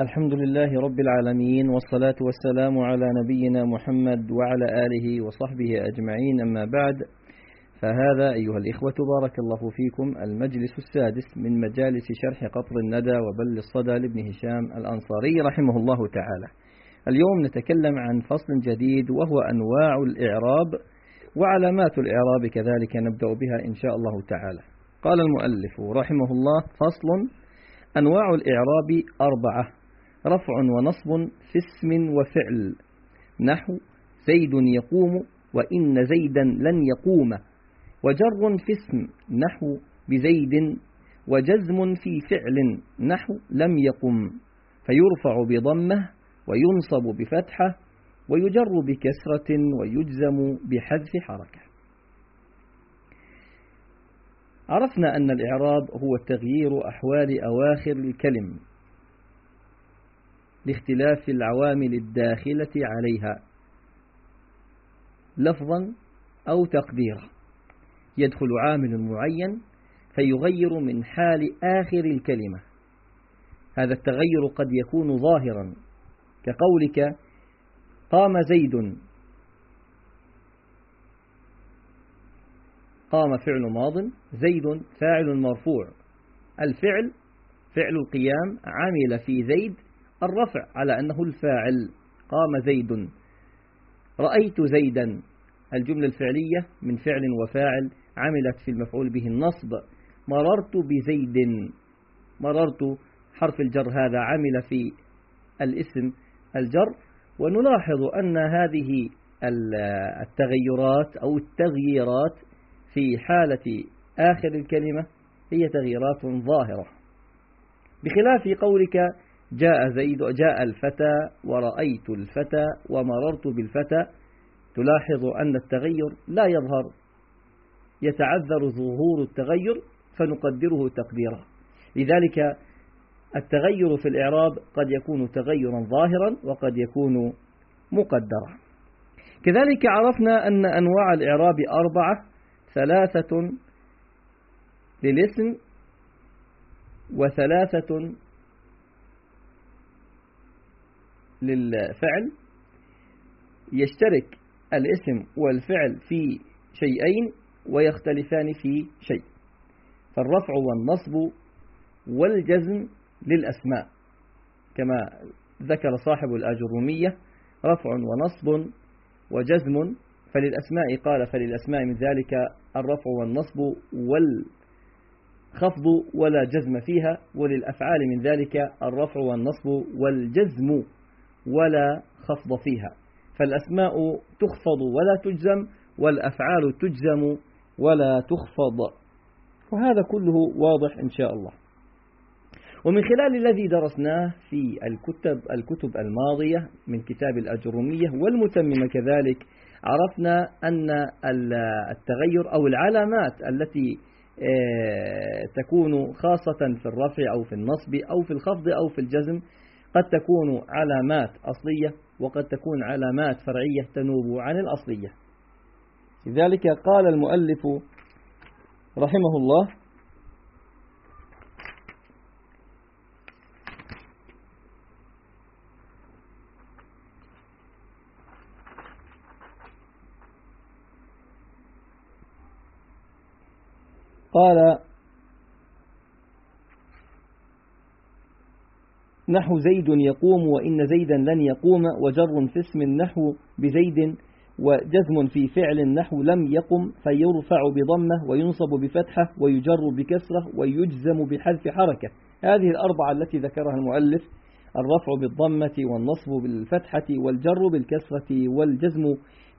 الحمد لله رب العالمين والصلاة والسلام على نبينا محمد وعلى آله وصحبه أجمعين أما بعد. فهذا أيها الإخوة بارك الله فيكم المجلس السادس من مجالس شرح قطر الندى وبل الصدى لابن هشام الأنصاري رحمه الله تعالى. اليوم نتكلم عن فصل جديد وهو أنواع الإعراب وعلامات الإعراب كذلك نبدأ بها إن شاء الله تعالى. قال المؤلف رحمه الله فصل أنواع الإعراب أربعة. رفع ونصب في اسم وفعل. نحو زيد يقوم وإن زيدا لن يقوم. وجر في اسم نحو بزيد وجزم في فعل نحو لم يقم. فيرفع بضمة وينصب بفتحة ويجر بكسرة ويجزم بحذف حركة. عرفنا أن الإعراب هو تغيير أحوال أواخر الكلم. لاختلاف العوامل الداخلة عليها. لفظا أو تقديرا. يدخل عامل معين فيغير من حال آخر الكلمة. هذا التغير قد يكون ظاهرا. كقولك قام زيد. قام فعل ماض زيد فاعل مرفوع. الفعل فعل القيام عمل في زيد الرفع على أنه الفاعل. قام زيد. رأيت زيدا. الجملة الفعلية من فعل وفاعل عملت في المفعول به النصب. مررت بزيد. مررت حرف الجر هذا عمل في الاسم الجر. ونلاحظ أن هذه التغيرات أو التغييرات في حالة آخر الكلمة هي تغييرات ظاهرة. بخلاف قولك جاء زيد جاء الفتى ورأيت الفتى ومررت بالفتى. تلاحظ أن التغير لا يظهر يتعذر ظهور التغير فنقدره تقديرا. لذلك التغير في الإعراب قد يكون تغيرا ظاهرا وقد يكون مقدرا. كذلك عرفنا أن أنواع الإعراب أربعة ثلاثة للاسم وثلاثة للفعل يشترك الاسم والفعل في شيئين ويختلفان في شيء. فالرفع والنصب والجزم للأسماء كما ذكر صاحب الآجرومية رفع ونصب وجزم فللأسماء قال فللأسماء من ذلك الرفع والنصب والخفض ولا جزم فيها وللأفعال من ذلك الرفع والنصب والجزم. ولا خفض فيها. فالأسماء تخفض ولا تجزم والأفعال تجزم ولا تخفض. وهذا كله واضح إن شاء الله. ومن خلال الذي درسناه في الكتب الكتب الماضية من كتاب الأجرومية والمتممة كذلك عرفنا أن التغير أو العلامات التي تكون خاصة في الرفع أو في النصب أو في الخفض أو في الجزم قد تكون علامات أصلية وقد تكون علامات فرعية تنوب عن الأصلية. لذلك قال المؤلف رحمه الله قال نحو زيد يقوم وإن زيدا لن يقوم وجر في اسم النحو بزيد وجزم في فعل نحو لم يقم فيرفع بضمة وينصب بفتحة ويجر بكسرة ويجزم بحذف حركة. هذه الأربعة التي ذكرها المؤلف الرفع بالضمة والنصب بالفتحة والجر بالكسرة والجزم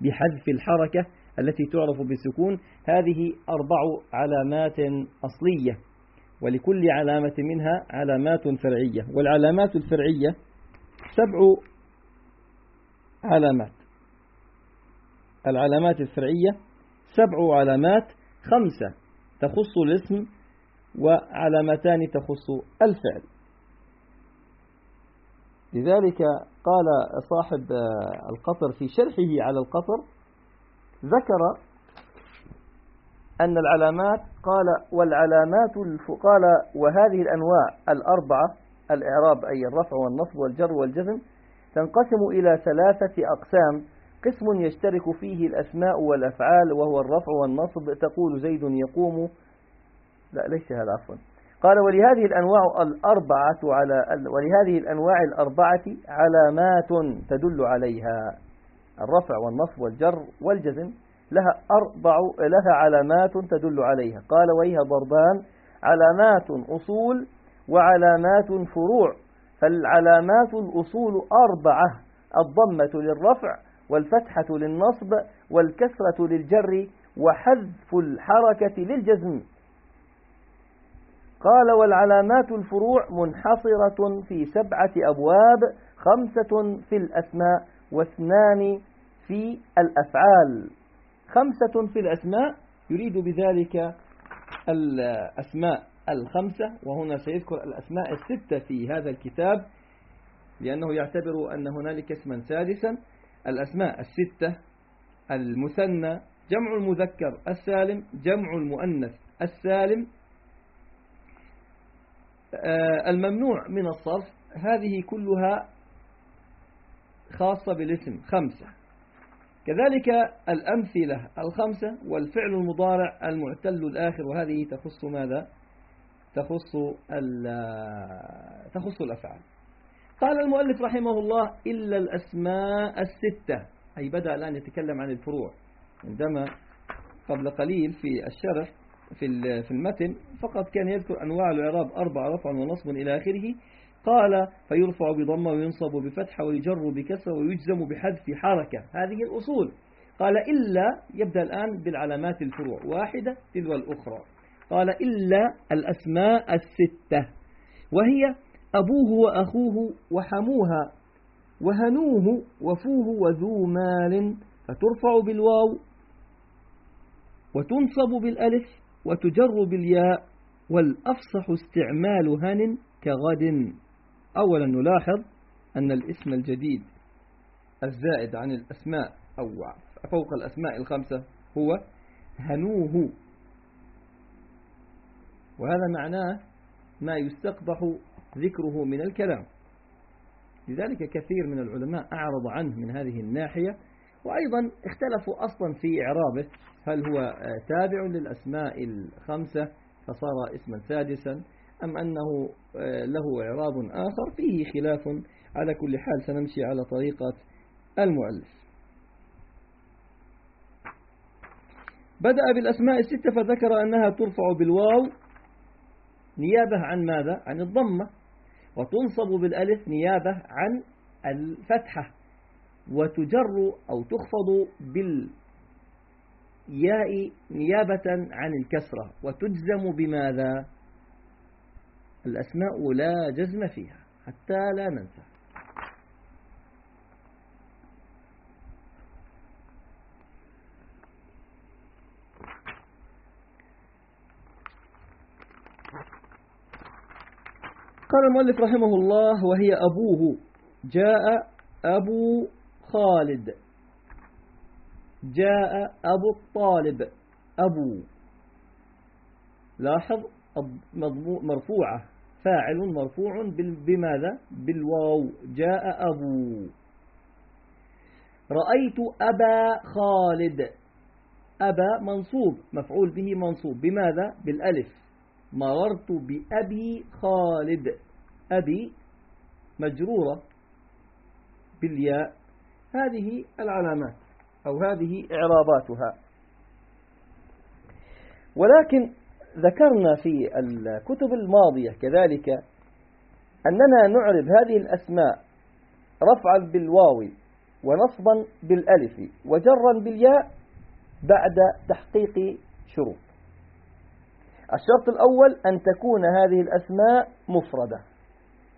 بحذف الحركة التي تعرف بالسكون هذه أربع علامات أصلية. ولكل علامة منها علامات فرعية. والعلامات الفرعية سبع علامات. العلامات الفرعية سبع علامات خمسة تخص الاسم وعلامتان تخص الفعل. لذلك قال صاحب القطر في شرحه على القطر ذكر أن العلامات قال والعلامات قال وهذه الأنواع الأربعة الإعراب أي الرفع والنصب والجر والجزم تنقسم إلى ثلاثة أقسام. قسم يشترك فيه الأسماء والأفعال وهو الرفع والنصب. تقول زيد يقوم. لا ليس هذا عفوا. قال ولهذه الأنواع الأربعة على ولهذه الأنواع الأربعة علامات تدل عليها. الرفع والنصب والجر والجزم. لها أربع لها علامات تدل عليها. قال وهي ضربان علامات أصول وعلامات فروع. فالعلامات الأصول أربعة الضمة للرفع والفتحة للنصب والكسرة للجر وحذف الحركة للجزم. قال والعلامات الفروع منحصرة في سبعة أبواب خمسة في الأسماء واثنان في الأفعال. خمسة في الأسماء يريد بذلك الأسماء الخمسة وهنا سيذكر الأسماء الستة في هذا الكتاب لأنه يعتبر أن هنالك اسما سادسا. الأسماء الستة المثنى جمع المذكر السالم جمع المؤنث السالم. آه، الممنوع من الصرف هذه كلها خاصة بالاسم خمسة. كذلك الأمثلة الخمسة والفعل المضارع المعتل الآخر وهذه تخص ماذا؟ تخص تخص الأفعال. قال المؤلف رحمه الله إلا الأسماء الستة. أي بدأ الآن يتكلم عن الفروع. عندما قبل قليل في الشرح في المتن فقط كان يذكر أنواع الإعراب أربع رفع ونصب إلى آخره. قال فيرفع بضمة وينصب بفتحة ويجر بكسرة ويجزم بحذف حركة. هذه الأصول. قال إلا يبدأ الآن بالعلامات الفروع. واحدة تلو الأخرى. قال إلا الأسماء الستة. وهي أبوه وأخوه وحموها وهنوه وفوه وذو مال. فترفع بالواو وتنصب بالألف وتجر بالياء والأفصح استعمال هن كغد. أولا نلاحظ أن الاسم الجديد الزائد عن الأسماء أو فوق الأسماء الخمسة هو هنوه. وهذا معناه ما يستقبح ذكره من الكلام. لذلك كثير من العلماء أعرض عنه من هذه الناحية وأيضا اختلفوا أصلا في إعرابه هل هو تابع للأسماء الخمسة فصار اسما سادسا أم أنه له إعراب آخر؟ فيه خلاف على كل حال سنمشي على طريقة المؤلف. بدأ بالأسماء الستة فذكر أنها ترفع بالواو نيابة عن ماذا؟ عن الضمة وتنصب بالألف نيابة عن الفتحة وتجر أو تخفض بالياء نيابة عن الكسرة وتجزم بماذا؟ الأسماء لا جزم فيها حتى لا ننسى. قال المؤلف رحمه الله وهي أبوه. جاء أبو خالد. جاء أبو الطالب. أبو. لاحظ؟ مرفوعة. فاعل مرفوع بماذا؟ بالواو. جاء أبو. رأيت أبا خالد. أبا منصوب. مفعول به منصوب. بماذا؟ بالألف. مررت بأبي خالد. أبي مجرورة. بالياء. هذه العلامات. أو هذه إعراباتها. ولكن ذكرنا في الكتب الماضية كذلك أننا نعرب هذه الأسماء رفعا بالواو ونصبا بالألف وجرا بالياء بعد تحقيق شروط. الشرط الأول أن تكون هذه الأسماء مفردة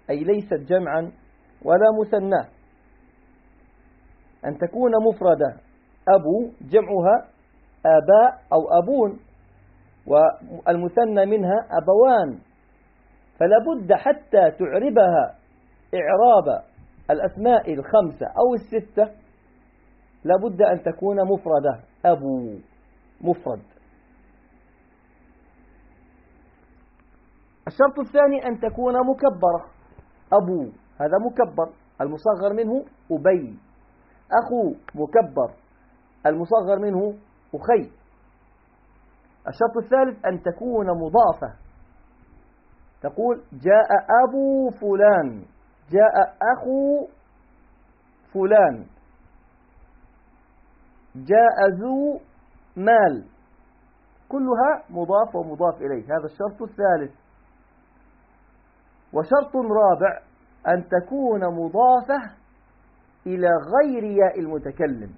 أي ليست جمعا ولا مثنى أن تكون مفردة أبو جمعها آباء أو أبون. والمثنى منها أبوان فلا بد حتى تعربها إعراب الأسماء الخمسة أو الستة لا بد أن تكون مفردة أبو مفرد. الشرط الثاني أن تكون مكبرة أبو هذا مكبر المصغر منه أبي أخو مكبر المصغر منه أخي. الشرط الثالث أن تكون مضافة. تقول جاء أبو فلان جاء أخو فلان جاء ذو مال. كلها مضاف ومضاف إليه. هذا الشرط الثالث. وشرط رابع أن تكون مضافة إلى غير ياء المتكلم.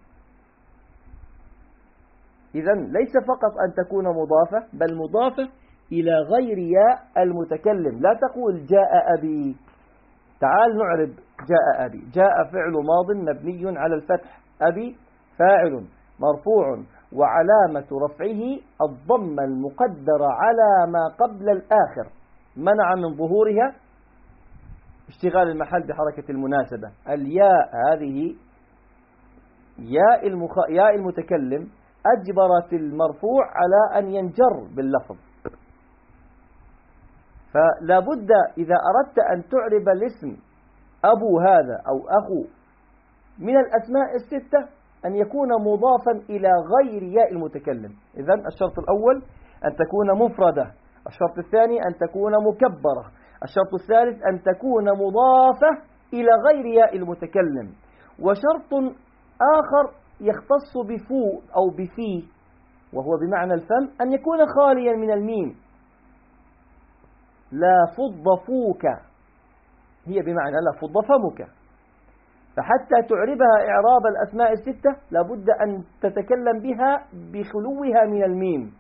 إذا ليس فقط أن تكون مضافة بل مضافة إلى غير ياء المتكلم. لا تقول جاء أبي. تعال نعرب جاء أبي. جاء فعل ماض مبني على الفتح. أبي فاعل مرفوع وعلامة رفعه الضمة المقدرة على ما قبل الآخر. منع من ظهورها اشتغال المحل بحركة المناسبة. الياء هذه ياء, المخ... ياء المتكلم أجبرت المرفوع على أن ينجر باللفظ. فلا بد إذا أردت أن تعرب الاسم أبو هذا أو أخو من الأسماء الستة أن يكون مضافا إلى غير ياء المتكلم. إذا الشرط الأول أن تكون مفردة. الشرط الثاني أن تكون مكبرة. الشرط الثالث أن تكون مضافة إلى غير ياء المتكلم. وشرط آخر يختص بفو أو بفي وهو بمعنى الفم أن يكون خاليا من الميم. لا فض فوك. هي بمعنى لا فض فمك. فحتى تعربها إعراب الأسماء الستة لابد أن تتكلم بها بخلوها من الميم.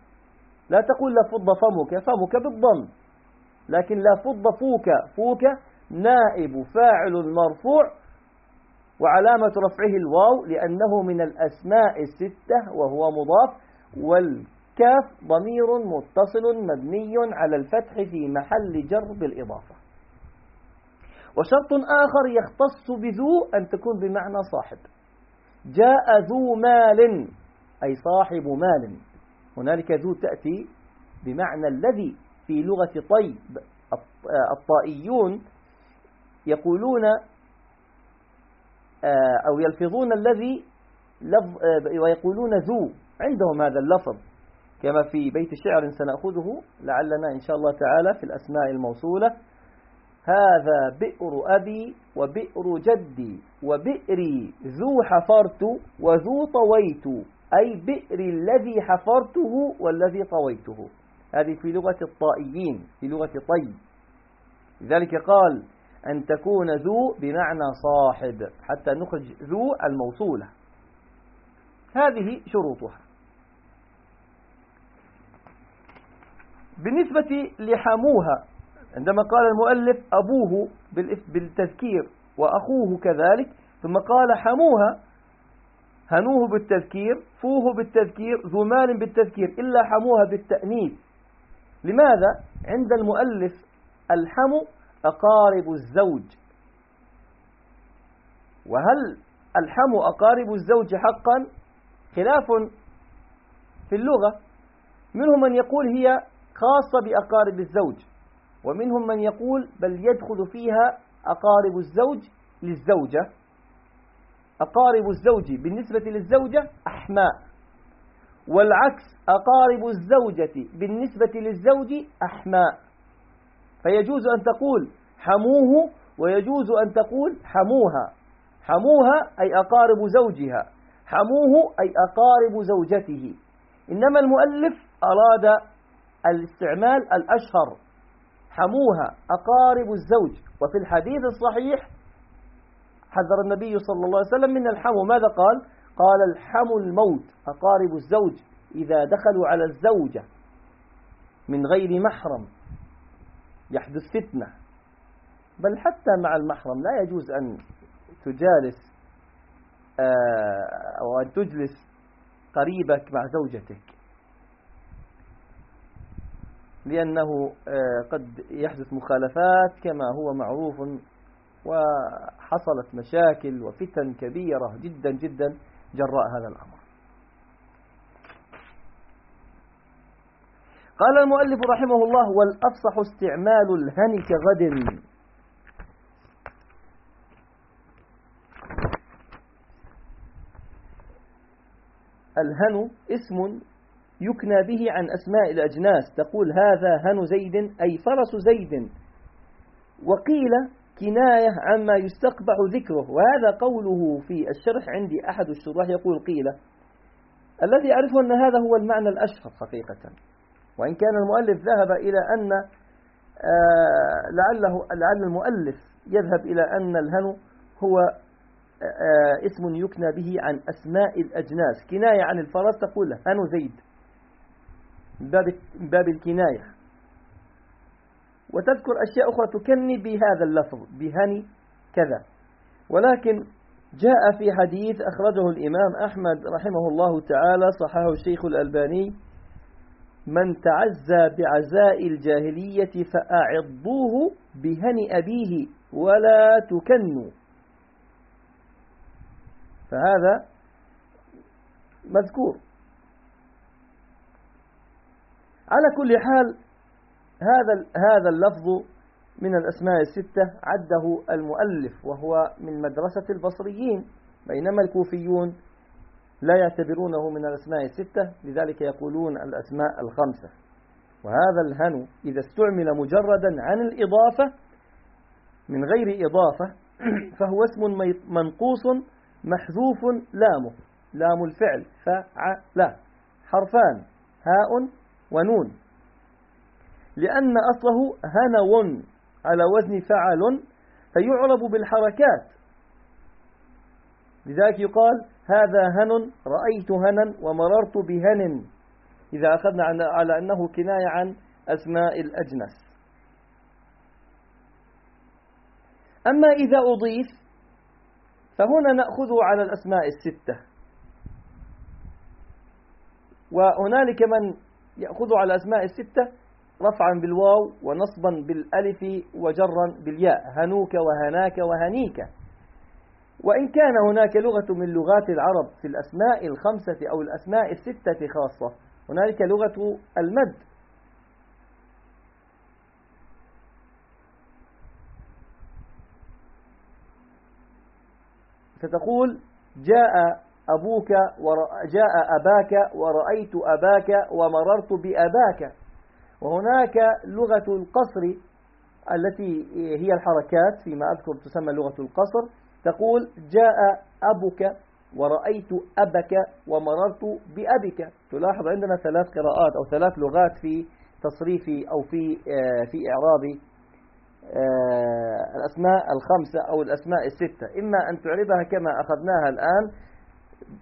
لا تقول لا فض فمك فمك بالضم. لكن لا فض فوك فوك نائب فاعل مرفوع وعلامة رفعه الواو لأنه من الأسماء الستة وهو مضاف والكاف ضمير متصل مبني على الفتح في محل جر بالإضافة. وشرط آخر يختص بذو أن تكون بمعنى صاحب. جاء ذو مال أي صاحب مال. هنالك ذو تأتي بمعنى الذي في لغة طيب الطائيون يقولون أو يلفظون الذي آه، ويقولون ذو عندهم هذا اللفظ. كما في بيت شعر سنأخذه لعلنا إن شاء الله تعالى في الأسماء الموصولة. هذا بئر أبي وبئر جدي وبئري ذو حفرت وذو طويت أي بئر الذي حفرته والذي طويته. هذه في لغة الطائيين في لغة طي. لذلك قال أن تكون ذو بمعنى صاحب حتى نخرج ذو الموصولة. هذه شروطها. بالنسبة لحموها عندما قال المؤلف أبوه بالتذكير وأخوه كذلك ثم قال حموها هنوه بالتذكير فوه بالتذكير ذو مال بالتذكير إلا حموها بالتأنيث. لماذا؟ عند المؤلف الحم أقارب الزوج. وهل ألحم أقارب الزوج حقا؟ خلاف في اللغة. منهم من يقول هي خاصة بأقارب الزوج ومنهم من يقول بل يدخل فيها أقارب الزوج للزوجة. أقارب الزوج بالنسبة للزوجة أحماء والعكس أقارب الزوجة بالنسبة للزوج أحماء. فيجوز أن تقول حموه ويجوز أن تقول حموها. حموها أي أقارب زوجها. حموه أي أقارب زوجته. إنما المؤلف أراد الاستعمال الأشهر. حموها أقارب الزوج. وفي الحديث الصحيح حذر النبي صلى الله عليه وسلم من الحمو. ماذا قال؟ قال الحم الموت أقارب الزوج إذا دخلوا على الزوجة من غير محرم. يحدث فتنة. بل حتى مع المحرم لا يجوز أن تجالس آه، أو أن تجلس قريبك مع زوجتك. لأنه آه، قد يحدث مخالفات كما هو معروف وحصلت مشاكل وفتن كبيرة جدا جدا جراء هذا الأمر. قال المؤلف رحمه الله والأفصح استعمال الهن كغد. الهن اسم يكنى به عن أسماء الأجناس. تقول هذا هن زيد أي فرس زيد. وقيل كناية عما يستقبح ذكره. وهذا قوله في الشرح عندي أحد الشراح. يقول قيل الذي أعرفه أن هذا هو المعنى الأشهر حقيقة. وإن كان المؤلف ذهب إلى أن آه، لعله لعل المؤلف يذهب إلى أن الهن هو آه، اسم يكنى به عن أسماء الأجناس. كناية عن الفرس تقول هن زيد. باب باب الكناية. وتذكر أشياء أخرى تكني بهذا اللفظ بهني كذا. ولكن جاء في حديث أخرجه الإمام أحمد رحمه الله تعالى صححه الشيخ الألباني من تعزى بعزاء الجاهلية فأعضوه بهن أبيه ولا تكنوا. فهذا مذكور. على كل حال هذا هذا اللفظ من الأسماء الستة عده المؤلف وهو من مدرسة البصريين بينما الكوفيون لا يعتبرونه من الأسماء الستة لذلك يقولون الأسماء الخمسة. وهذا الهن إذا استعمل مجردا عن الإضافة من غير إضافة فهو اسم منقوص محذوف لامه لام الفعل فعل حرفان هاء ونون. لأن أصله هنو على وزن فعل فيعرب بالحركات. لذلك يقال هذا هن رأيت هنا ومررت بهن إذا أخذنا على أنه كناية عن أسماء الأجنس. أما إذا أضيف فهنا نأخذه على الأسماء الستة. وهنالك من يأخذه على الأسماء الستة رفعا بالواو ونصبا بالألف وجرا بالياء. هنوك وهناك وهنيك. وإن كان هناك لغة من لغات العرب في الأسماء الخمسة أو الأسماء الستة خاصة هنالك لغة المد. فتقول جاء أبوك جاء أباك ورأيت أباك ومررت بأباك. وهناك لغة القصر التي هي الحركات فيما أذكر تسمى لغة القصر. تقول جاء أبك ورأيت أبك ومررت بأبك. تلاحظ عندنا ثلاث قراءات أو ثلاث لغات في تصريف أو في آه، في إعراب آه، الأسماء الخمسة أو الأسماء الستة. إما أن تعربها كما أخذناها الآن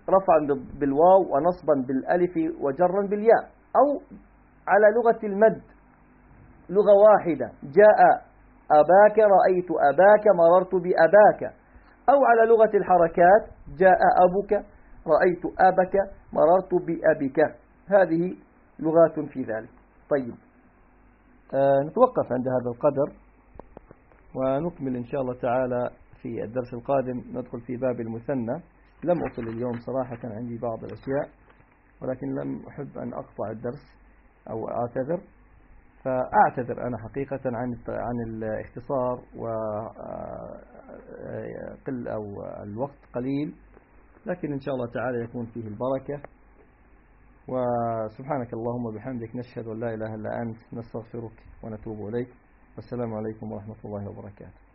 رفعا بالواو ونصبا بالألف وجرا بالياء. أو على لغة المد لغة واحدة جاء أباك رأيت أباك مررت بأباك. أو على لغة الحركات جاء أبوك رأيت أبك مررت بأبك هذه لغات في ذلك. طيب. آه نتوقف عند هذا القدر ونكمل إن شاء الله تعالى في الدرس القادم. ندخل في باب المثنى. لم أصل اليوم صراحة عندي بعض الأشياء ولكن لم أحب أن أقطع الدرس أو أعتذر. فأعتذر أنا حقيقة عن عن الاختصار وقل أو الوقت قليل لكن إن شاء الله تعالى يكون فيه البركة. وسبحانك اللهم وبحمدك نشهد أن لا إله إلا أنت نستغفرك ونتوب إليك. والسلام عليكم ورحمة الله وبركاته.